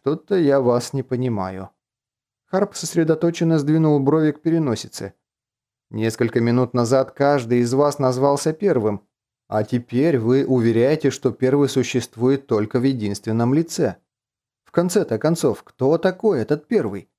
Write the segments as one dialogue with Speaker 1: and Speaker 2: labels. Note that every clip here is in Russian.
Speaker 1: что-то я вас не понимаю». Харп сосредоточенно сдвинул брови к переносице. «Несколько минут назад каждый из вас назвался первым, а теперь вы уверяете, что первый существует только в единственном лице. В конце-то концов, кто такой этот первый?»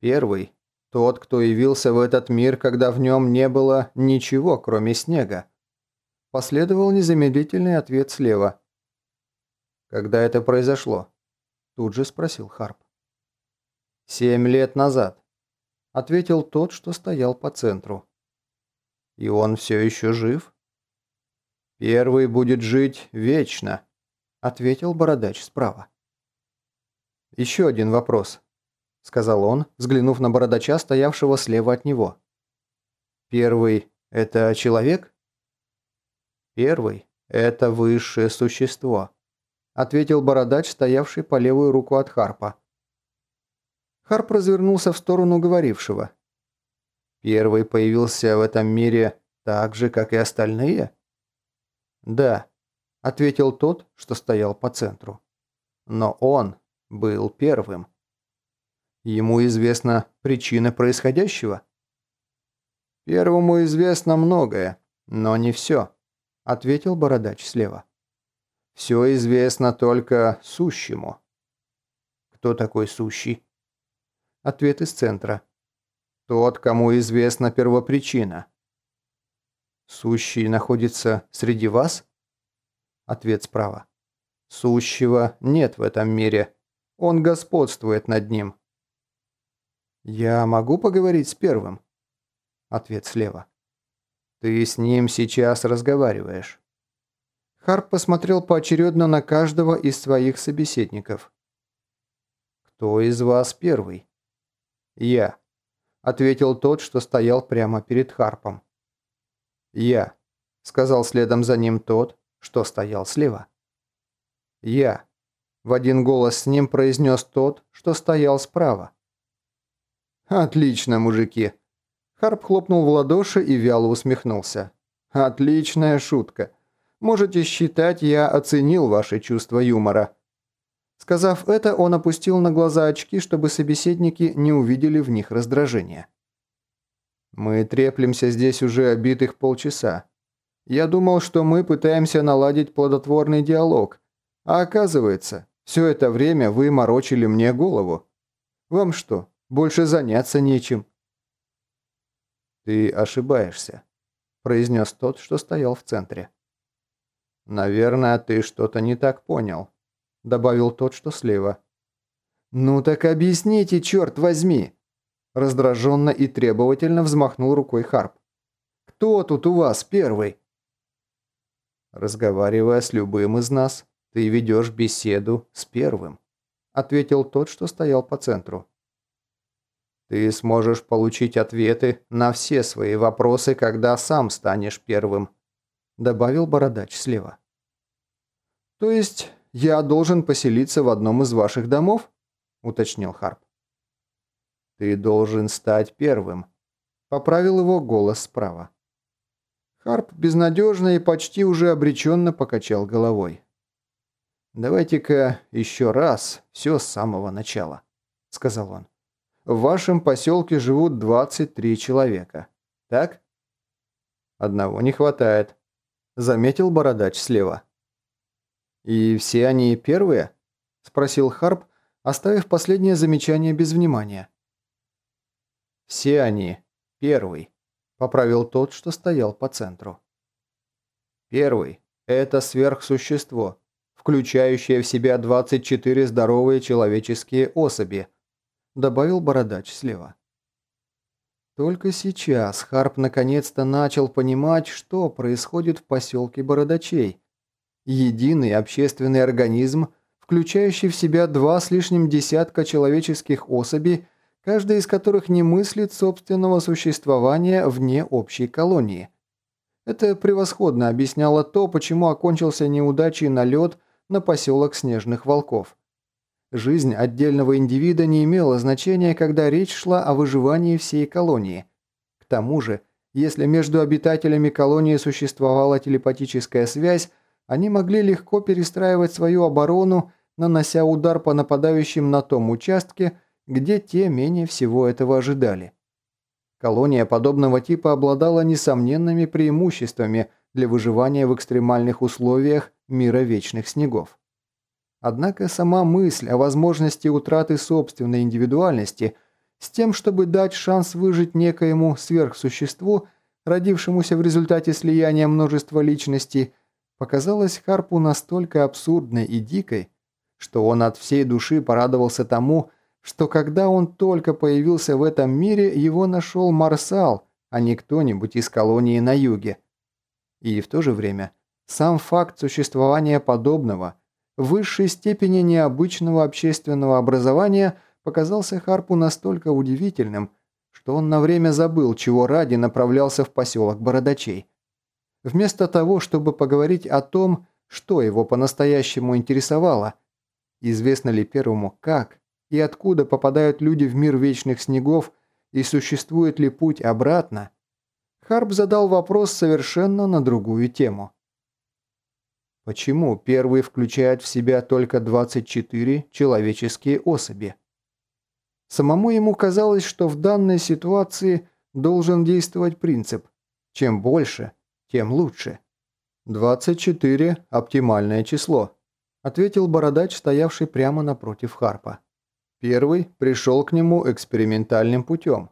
Speaker 1: «Первый – тот, кто явился в этот мир, когда в нем не было ничего, кроме снега». Последовал незамедлительный ответ слева. «Когда это произошло?» – тут же спросил Харп. «Семь лет назад», – ответил тот, что стоял по центру. «И он все еще жив?» «Первый будет жить вечно», – ответил бородач справа. «Еще один вопрос», – сказал он, взглянув на бородача, стоявшего слева от него. «Первый – это человек?» «Первый – это высшее существо», – ответил бородач, стоявший по левую руку от Харпа. Харп развернулся в сторону говорившего. «Первый появился в этом мире так же, как и остальные?» «Да», – ответил тот, что стоял по центру. «Но он был первым». «Ему известна причина происходящего?» «Первому известно многое, но не все», – ответил бородач слева. «Все известно только сущему». «Кто такой сущий?» Ответ из центра. «Тот, кому известна первопричина». «Сущий находится среди вас?» Ответ справа. «Сущего нет в этом мире. Он господствует над ним». «Я могу поговорить с первым?» Ответ слева. «Ты с ним сейчас разговариваешь». Харп посмотрел поочередно на каждого из своих собеседников. «Кто из вас первый?» «Я», — ответил тот, что стоял прямо перед Харпом. «Я», – сказал следом за ним тот, что стоял слева. «Я», – в один голос с ним произнес тот, что стоял справа. «Отлично, мужики!» Харп хлопнул в ладоши и вяло усмехнулся. «Отличная шутка. Можете считать, я оценил ваше чувство юмора». Сказав это, он опустил на глаза очки, чтобы собеседники не увидели в них раздражения. Мы треплемся здесь уже обитых полчаса. Я думал, что мы пытаемся наладить плодотворный диалог, а оказывается, все это время вы морочили мне голову. Вам что, больше заняться нечем?» «Ты ошибаешься», – произнес тот, что стоял в центре. «Наверное, ты что-то не так понял», – добавил тот, что слева. «Ну так объясните, черт возьми!» Раздраженно и требовательно взмахнул рукой Харп. «Кто тут у вас первый?» «Разговаривая с любым из нас, ты ведешь беседу с первым», ответил тот, что стоял по центру. «Ты сможешь получить ответы на все свои вопросы, когда сам станешь первым», добавил бородач слева. «То есть я должен поселиться в одном из ваших домов?» уточнил Харп. «Ты должен стать первым», – поправил его голос справа. Харп безнадежно и почти уже обреченно покачал головой. «Давайте-ка еще раз все с самого начала», – сказал он. «В вашем поселке живут 23 человека, так?» «Одного не хватает», – заметил бородач слева. «И все они первые?» – спросил Харп, оставив последнее замечание без внимания. «Все они. Первый», – поправил тот, что стоял по центру. «Первый – это сверхсущество, включающее в себя 24 здоровые человеческие особи», – добавил бородач слева. Только сейчас Харп наконец-то начал понимать, что происходит в поселке Бородачей. Единый общественный организм, включающий в себя два с лишним десятка человеческих особей – каждая из которых не мыслит собственного существования вне общей колонии. Это превосходно объясняло то, почему окончился неудачей налет на поселок Снежных Волков. Жизнь отдельного индивида не имела значения, когда речь шла о выживании всей колонии. К тому же, если между обитателями колонии существовала телепатическая связь, они могли легко перестраивать свою оборону нанося удар по нападающим на том участке, где те менее всего этого ожидали. Колония подобного типа обладала несомненными преимуществами для выживания в экстремальных условиях мира вечных снегов. Однако сама мысль о возможности утраты собственной индивидуальности с тем, чтобы дать шанс выжить некоему сверхсуществу, родившемуся в результате слияния множества личностей, показалась Харпу настолько абсурдной и дикой, что он от всей души порадовался тому, что когда он только появился в этом мире, его нашел Марсал, а не кто-нибудь из колонии на юге. И в то же время сам факт существования подобного, высшей степени необычного общественного образования показался Харпу настолько удивительным, что он на время забыл, чего ради направлялся в поселок Бородачей. Вместо того, чтобы поговорить о том, что его по-настоящему интересовало, известно ли первому, как и откуда попадают люди в мир вечных снегов и существует ли путь обратно, Харп задал вопрос совершенно на другую тему. Почему первый включает в себя только 24 человеческие особи? Самому ему казалось, что в данной ситуации должен действовать принцип «чем больше, тем лучше». 24 – оптимальное число, ответил бородач, стоявший прямо напротив Харпа. Первый пришел к нему экспериментальным путем.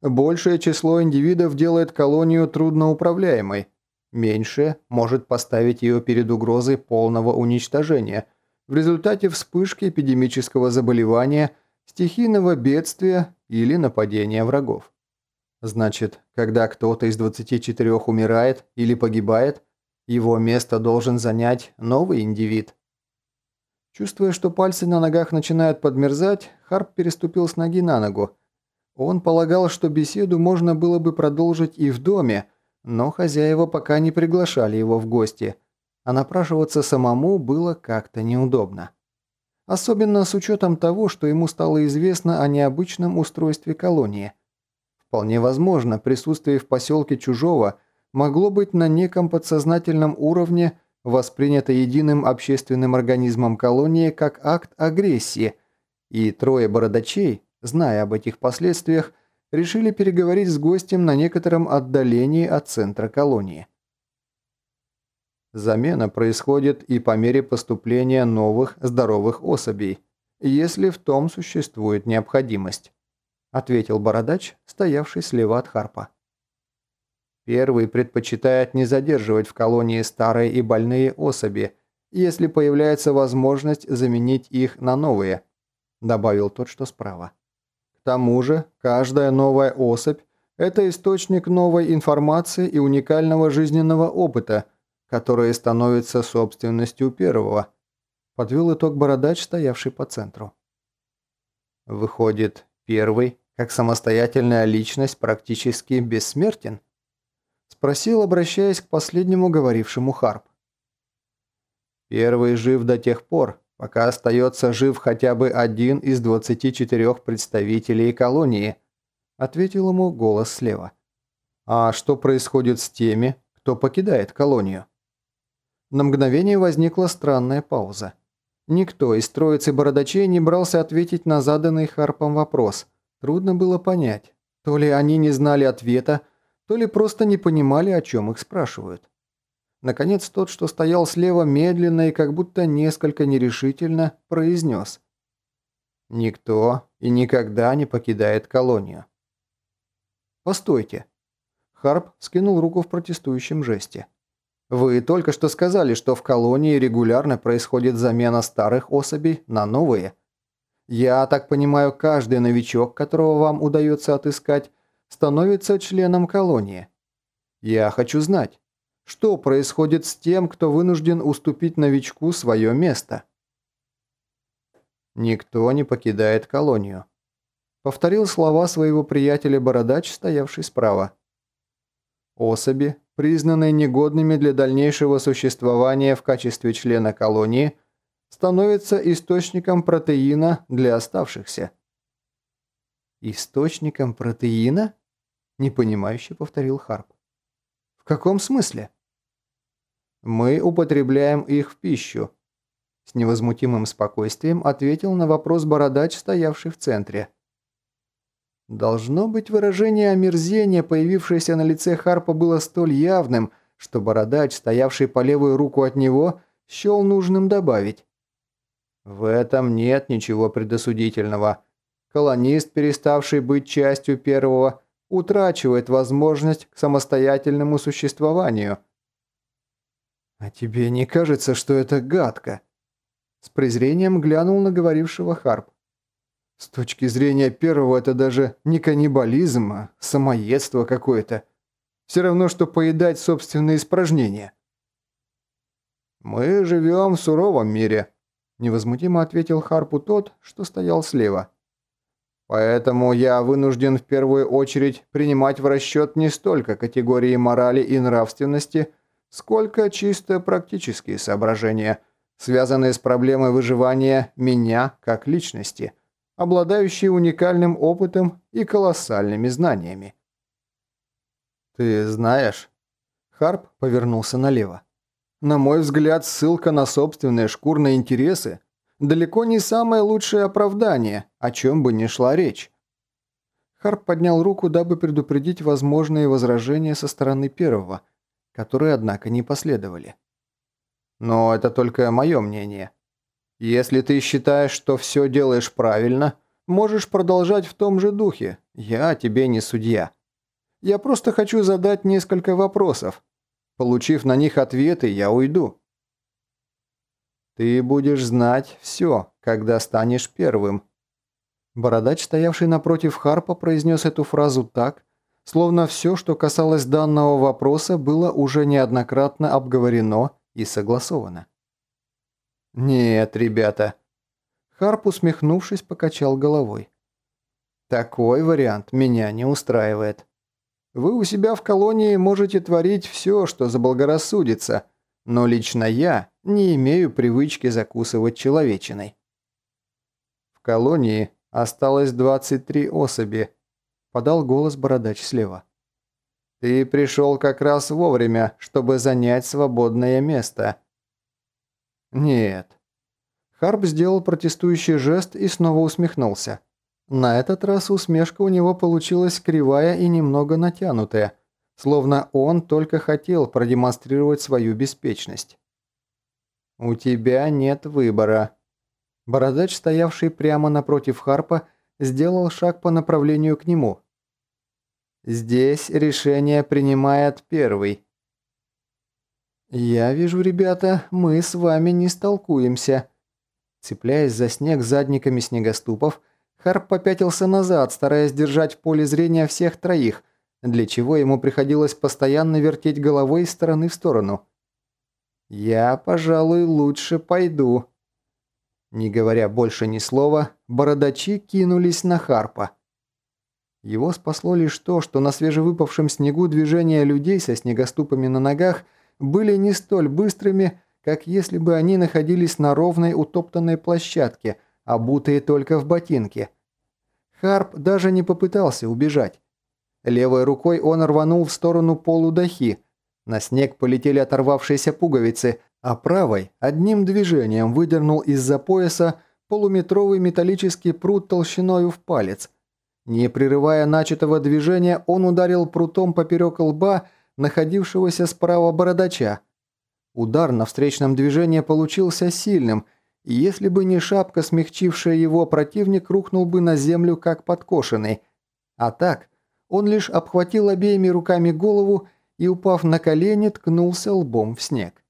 Speaker 1: Большее число индивидов делает колонию трудноуправляемой, меньшее может поставить ее перед угрозой полного уничтожения в результате вспышки эпидемического заболевания, стихийного бедствия или нападения врагов. Значит, когда кто-то из 24 умирает или погибает, его место должен занять новый индивид. Чувствуя, что пальцы на ногах начинают подмерзать, Харп переступил с ноги на ногу. Он полагал, что беседу можно было бы продолжить и в доме, но хозяева пока не приглашали его в гости, а напрашиваться самому было как-то неудобно. Особенно с учетом того, что ему стало известно о необычном устройстве колонии. Вполне возможно, присутствие в поселке чужого могло быть на неком подсознательном уровне воспринято единым общественным организмом колонии как акт агрессии, и трое бородачей, зная об этих последствиях, решили переговорить с гостем на некотором отдалении от центра колонии. Замена происходит и по мере поступления новых здоровых особей, если в том существует необходимость, ответил бородач, стоявший слева от Харпа. Первый предпочитает не задерживать в колонии старые и больные особи, если появляется возможность заменить их на новые», – добавил тот, что справа. Тому же, каждая новая особь – это источник новой информации и уникального жизненного опыта, который становится собственностью первого, подвел итог бородач, стоявший по центру. Выходит, первый, как самостоятельная личность, практически бессмертен? Спросил, обращаясь к последнему говорившему Харп. Первый жив до тех пор, пока остается жив хотя бы один из 24 представителей колонии, ответил ему голос слева. А что происходит с теми, кто покидает колонию? На мгновение возникла странная пауза. Никто из троицы бородачей не брался ответить на заданный Харпом вопрос. Трудно было понять, то ли они не знали ответа, то ли просто не понимали, о чем их спрашивают. Наконец, тот, что стоял слева, медленно и как будто несколько нерешительно произнес. «Никто и никогда не покидает колонию». «Постойте». Харп скинул руку в протестующем жесте. «Вы только что сказали, что в колонии регулярно происходит замена старых особей на новые. Я так понимаю, каждый новичок, которого вам удается отыскать, становится членом колонии. Я хочу знать, что происходит с тем, кто вынужден уступить новичку свое место. Никто не покидает колонию. Повторил слова своего приятеля Бородач, стоявший справа. Особи, признанные негодными для дальнейшего существования в качестве члена колонии, становятся источником протеина для оставшихся. Источником протеина? непонимающе повторил Харп. В каком смысле? Мы употребляем их в пищу. С невозмутимым спокойствием ответил на вопрос бородач, стоявший в центре. Должно быть, выражение омерзения, появившееся на лице Харпа, было столь явным, что бородач, стоявший по левую руку от него, счел нужным добавить. В этом нет ничего предосудительного. Колонист, переставший быть частью первого, утрачивает возможность к самостоятельному существованию. «А тебе не кажется, что это гадко?» С презрением глянул на говорившего Харп. «С точки зрения первого это даже не каннибализм, а самоедство какое-то. Все равно, что поедать собственные испражнения». «Мы живем в суровом мире», – невозмутимо ответил Харпу тот, что стоял слева. «Поэтому я вынужден в первую очередь принимать в расчет не столько категории морали и нравственности, сколько чисто практические соображения, связанные с проблемой выживания меня как личности, обладающей уникальным опытом и колоссальными знаниями». «Ты знаешь...» Харп повернулся налево. На мой взгляд, ссылка на собственные шкурные интересы далеко не самое лучшее оправдание, о чем бы ни шла речь. Харп поднял руку, дабы предупредить возможные возражения со стороны первого, которые, однако, не последовали. Но это только мое мнение. Если ты считаешь, что все делаешь правильно, можешь продолжать в том же духе. Я тебе не судья. Я просто хочу задать несколько вопросов, Получив на них ответы, я уйду. Ты будешь знать все, когда станешь первым. Бородач, стоявший напротив Харпа, произнес эту фразу так, словно все, что касалось данного вопроса, было уже неоднократно обговорено и согласовано. «Нет, ребята». Харп, усмехнувшись, покачал головой. «Такой вариант меня не устраивает». Вы у себя в колонии можете творить все, что заблагорассудится, но лично я не имею привычки закусывать человечиной. В колонии осталось 23 особи, подал голос бородач слева. Ты пришел как раз вовремя, чтобы занять свободное место. Нет. Харп сделал протестующий жест и снова усмехнулся. На этот раз усмешка у него получилась кривая и немного натянутая, словно он только хотел продемонстрировать свою беспечность. «У тебя нет выбора». Бородач, стоявший прямо напротив Харпа, сделал шаг по направлению к нему. «Здесь решение принимает первый». «Я вижу, ребята, мы с вами не столкуемся». Цепляясь за снег задниками снегоступов, Харп попятился назад, стараясь держать в поле зрения всех троих, для чего ему приходилось постоянно вертеть головой из стороны в сторону. «Я, пожалуй, лучше пойду». Не говоря больше ни слова, бородачи кинулись на Харпа. Его спасло лишь то, что на свежевыпавшем снегу движения людей со снегоступами на ногах были не столь быстрыми, как если бы они находились на ровной утоптанной площадке, обутые только в ботинки. Харп даже не попытался убежать. Левой рукой он рванул в сторону полудохи. На снег полетели оторвавшиеся пуговицы, а правой одним движением выдернул из-за пояса полуметровый металлический прут толщиной в палец. Не прерывая начатого движения, он ударил прутом поперек лба находившегося справа бородача. Удар на встречном движении получился сильным, и если бы не шапка, смягчившая его, противник рухнул бы на землю как подкошенный. А так, он лишь обхватил обеими руками голову и, упав на колени, ткнулся лбом в снег.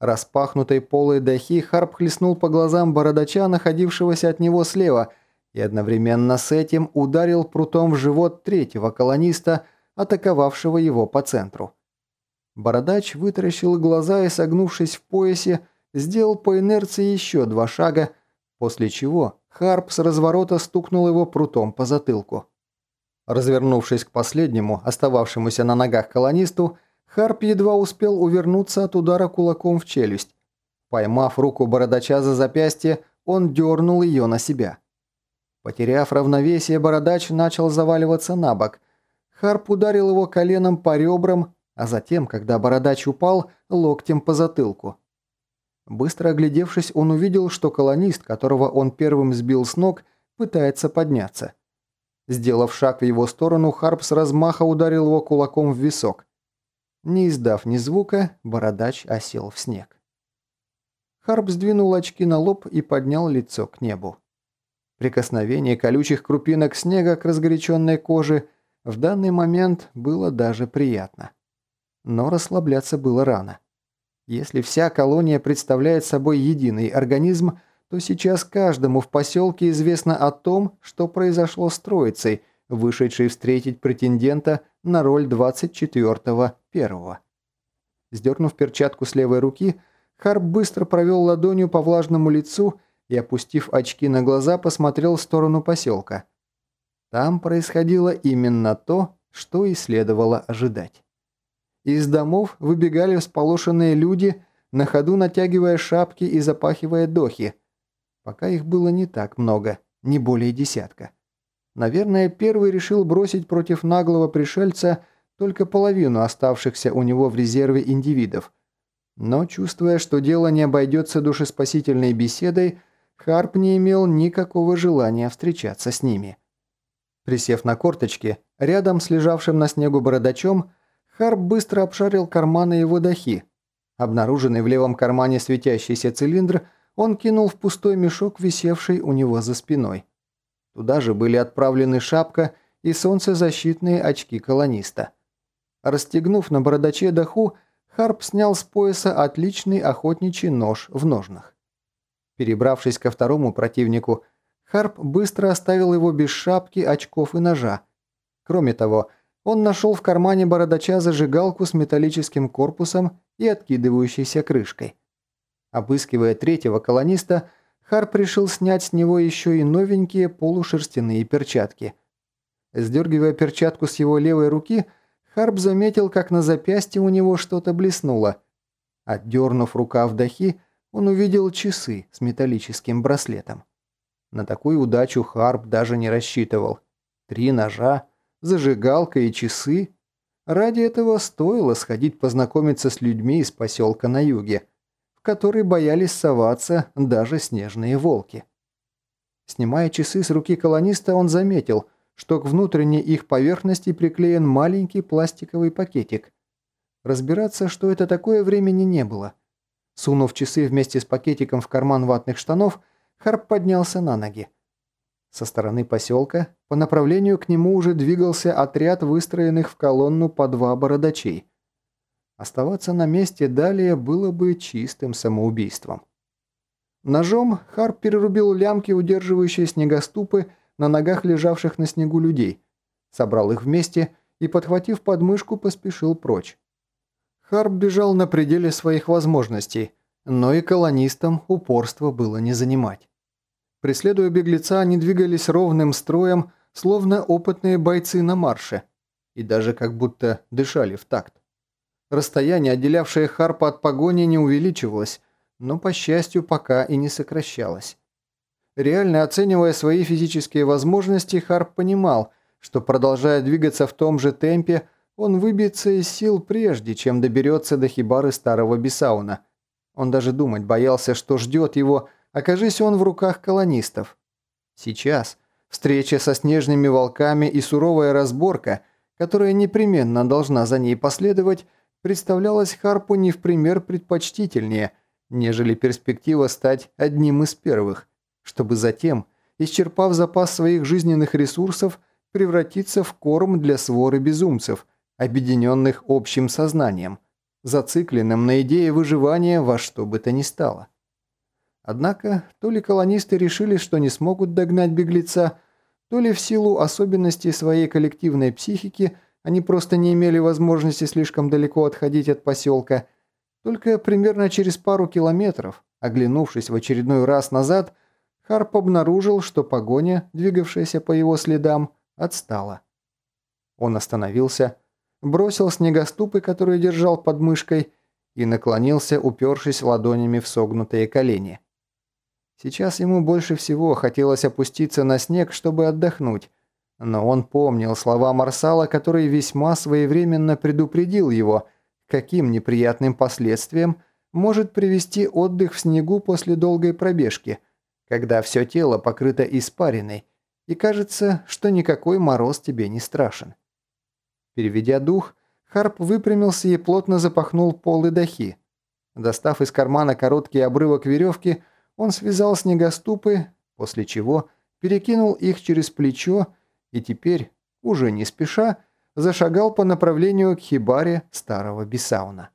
Speaker 1: Распахнутой полой дахи Харп хлестнул по глазам бородача, находившегося от него слева, и одновременно с этим ударил прутом в живот третьего колониста, атаковавшего его по центру. Бородач вытаращил глаза и, согнувшись в поясе, сделал по инерции еще два шага, после чего Харп с разворота стукнул его прутом по затылку. Развернувшись к последнему, остававшемуся на ногах колонисту, Харп едва успел увернуться от удара кулаком в челюсть. Поймав руку бородача за запястье, он дернул ее на себя. Потеряв равновесие, бородач начал заваливаться на бок. Харп ударил его коленом по ребрам, а затем, когда бородач упал, локтем по затылку. Быстро оглядевшись, он увидел, что колонист, которого он первым сбил с ног, пытается подняться. Сделав шаг в его сторону, Харп с размаха ударил его кулаком в висок. Не издав ни звука, бородач осел в снег. Харп сдвинул очки на лоб и поднял лицо к небу. Прикосновение колючих крупинок снега к разгоряченной коже в данный момент было даже приятно. Но расслабляться было рано. Если вся колония представляет собой единый организм, то сейчас каждому в поселке известно о том, что произошло с троицей, вышедшей встретить претендента на роль 24-го первого. Сдернув перчатку с левой руки, Харп быстро провел ладонью по влажному лицу и, опустив очки на глаза, посмотрел в сторону поселка. Там происходило именно то, что и следовало ожидать. Из домов выбегали всполошенные люди, на ходу натягивая шапки и запахивая дохи. Пока их было не так много, не более десятка. Наверное, первый решил бросить против наглого пришельца только половину оставшихся у него в резерве индивидов. Но, чувствуя, что дело не обойдется душеспасительной беседой, Харп не имел никакого желания встречаться с ними. Присев на корточки, рядом с лежавшим на снегу бородачом, Харп быстро обшарил карманы его дахи. Обнаруженный в левом кармане светящийся цилиндр он кинул в пустой мешок, висевший у него за спиной. Туда же были отправлены шапка и солнцезащитные очки колониста. Расстегнув на бородаче даху, Харп снял с пояса отличный охотничий нож в ножнах. Перебравшись ко второму противнику, Харп быстро оставил его без шапки, очков и ножа. Кроме того, он нашел в кармане бородача зажигалку с металлическим корпусом и откидывающейся крышкой. Обыскивая третьего колониста, Харп решил снять с него еще и новенькие полушерстяные перчатки. Сдергивая перчатку с его левой руки, Харп заметил, как на запястье у него что-то блеснуло. Отдернув рукав дахи, он увидел часы с металлическим браслетом. На такую удачу Харп даже не рассчитывал. Три ножа, зажигалка и часы. Ради этого стоило сходить познакомиться с людьми из поселка на юге, в который боялись соваться даже снежные волки. Снимая часы с руки колониста, он заметил, что к внутренней их поверхности приклеен маленький пластиковый пакетик. Разбираться, что это такое, времени не было. Сунув часы вместе с пакетиком в карман ватных штанов, Харп поднялся на ноги. Со стороны поселка по направлению к нему уже двигался отряд выстроенных в колонну по два бородачей. Оставаться на месте далее было бы чистым самоубийством. Ножом Харп перерубил лямки, удерживающие снегоступы на ногах лежавших на снегу людей, собрал их вместе и, подхватив подмышку, поспешил прочь. Харп бежал на пределе своих возможностей, но и колонистам упорство было не занимать. Преследуя беглеца, они двигались ровным строем, словно опытные бойцы на марше, и даже как будто дышали в такт. Расстояние, отделявшее Харпа от погони, не увеличивалось, но, по счастью, пока и не сокращалось. Реально оценивая свои физические возможности, Харп понимал, что, продолжая двигаться в том же темпе, он выбьется из сил прежде, чем доберется до хибары старого Бесауна. Он даже думать боялся, что ждет его, окажись он в руках колонистов. Сейчас встреча со снежными волками и суровая разборка, которая непременно должна за ней последовать, представлялась Харпу не в пример предпочтительнее, нежели перспектива стать одним из первых, чтобы затем, исчерпав запас своих жизненных ресурсов, превратиться в корм для своры безумцев, объединенных общим сознанием, зацикленным на идее выживания во что бы то ни стало. Однако, то ли колонисты решили, что не смогут догнать беглеца, то ли в силу особенностей своей коллективной психики они просто не имели возможности слишком далеко отходить от поселка. Только примерно через пару километров, оглянувшись в очередной раз назад, Харп обнаружил, что погоня, двигавшаяся по его следам, отстала. Он остановился, бросил снегоступы, которые держал под мышкой, и наклонился, упершись ладонями в согнутые колени. Сейчас ему больше всего хотелось опуститься на снег, чтобы отдохнуть, но он помнил слова Марсала, который весьма своевременно предупредил его, каким неприятным последствиям может привести отдых в снегу после долгой пробежки, когда все тело покрыто испариной, и кажется, что никакой мороз тебе не страшен. Переведя дух, Харп выпрямился и плотно запахнул полы дахи. Достав из кармана короткий обрывок веревки, он связал снегоступы, после чего перекинул их через плечо и теперь, уже не спеша, зашагал по направлению к хибаре старого Бесауна.